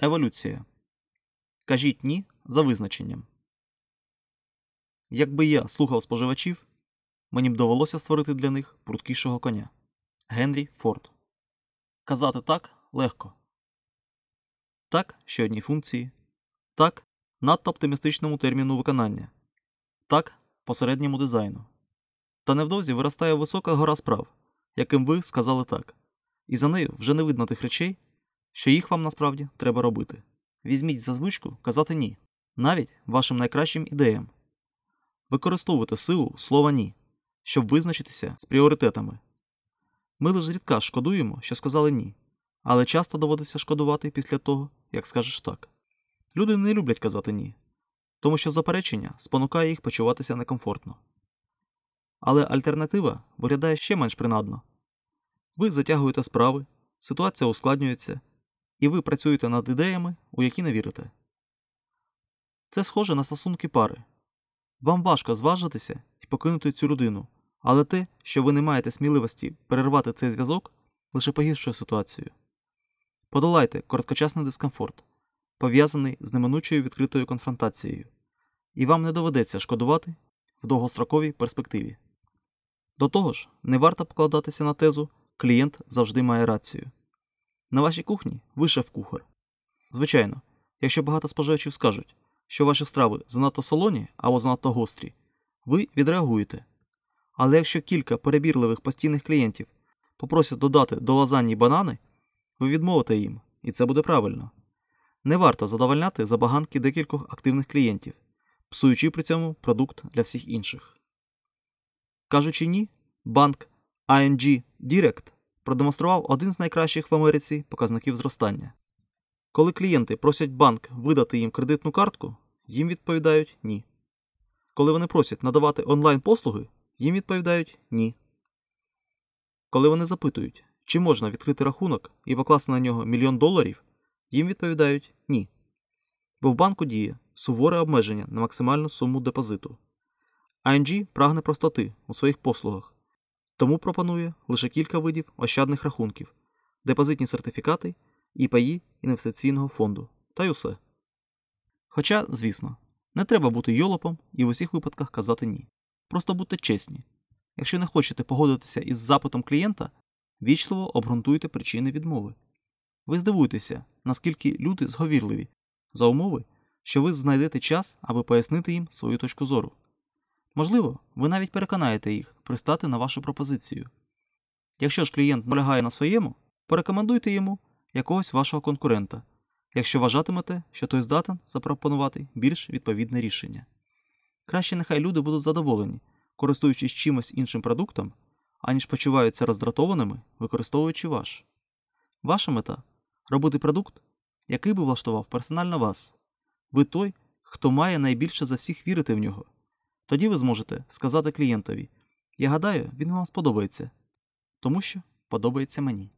Еволюція. Кажіть ні за визначенням. Якби я слухав споживачів, мені б довелося створити для них пруткішого коня. Генрі Форд. Казати так легко. Так ще одній функції. Так надто оптимістичному терміну виконання. Так посередньому дизайну. Та невдовзі виростає висока гора справ, яким ви сказали так, і за нею вже не видно тих речей, що їх вам насправді треба робити. Візьміть за звичку казати ні, навіть вашим найкращим ідеям. Використовуйте силу слова ні, щоб визначитися з пріоритетами. Ми лише рідка шкодуємо, що сказали ні, але часто доводиться шкодувати після того, як скажеш так. Люди не люблять казати ні, тому що заперечення спонукає їх почуватися некомфортно. Але альтернатива виглядає ще менш принадно. Ви затягуєте справи, ситуація ускладнюється, і ви працюєте над ідеями, у які не вірите. Це схоже на стосунки пари. Вам важко зважитися і покинути цю людину, але те, що ви не маєте сміливості перервати цей зв'язок, лише погіршує ситуацію. Подолайте короткочасний дискомфорт, пов'язаний з неминучою відкритою конфронтацією, і вам не доведеться шкодувати в довгостроковій перспективі. До того ж, не варто покладатися на тезу клієнт завжди має рацію. На вашій кухні ви шеф-кухар. Звичайно, якщо багато споживачів скажуть, що ваші страви занадто солоні або занадто гострі, ви відреагуєте. Але якщо кілька перебірливих постійних клієнтів попросять додати до лазаньї банани, ви відмовите їм, і це буде правильно. Не варто задовольняти забаганки декількох активних клієнтів, псуючи при цьому продукт для всіх інших. Кажучи ні, банк ING Direct продемонстрував один з найкращих в Америці показників зростання. Коли клієнти просять банк видати їм кредитну картку, їм відповідають ні. Коли вони просять надавати онлайн-послуги, їм відповідають ні. Коли вони запитують, чи можна відкрити рахунок і покласти на нього мільйон доларів, їм відповідають ні. Бо в банку діє суворе обмеження на максимальну суму депозиту. ING прагне простоти у своїх послугах, тому пропонує лише кілька видів ощадних рахунків, депозитні сертифікати і паї інвестиційного фонду, та й усе. Хоча, звісно, не треба бути йолопом і в усіх випадках казати ні. Просто будьте чесні. Якщо не хочете погодитися із запитом клієнта, вічливо обґрунтуйте причини відмови. Ви здивуєтеся, наскільки люди зговірливі, за умови, що ви знайдете час, аби пояснити їм свою точку зору. Можливо, ви навіть переконаєте їх пристати на вашу пропозицію. Якщо ж клієнт полягає на своєму, порекомендуйте йому якогось вашого конкурента, якщо вважатимете, що той здатен запропонувати більш відповідне рішення. Краще нехай люди будуть задоволені, користуючись чимось іншим продуктом, аніж почуваються роздратованими, використовуючи ваш. Ваша мета робити продукт, який би влаштував персонально вас. Ви той, хто має найбільше за всіх вірити в нього. Тоді ви зможете сказати клієнтові: Я гадаю, він вам сподобається, тому що подобається мені.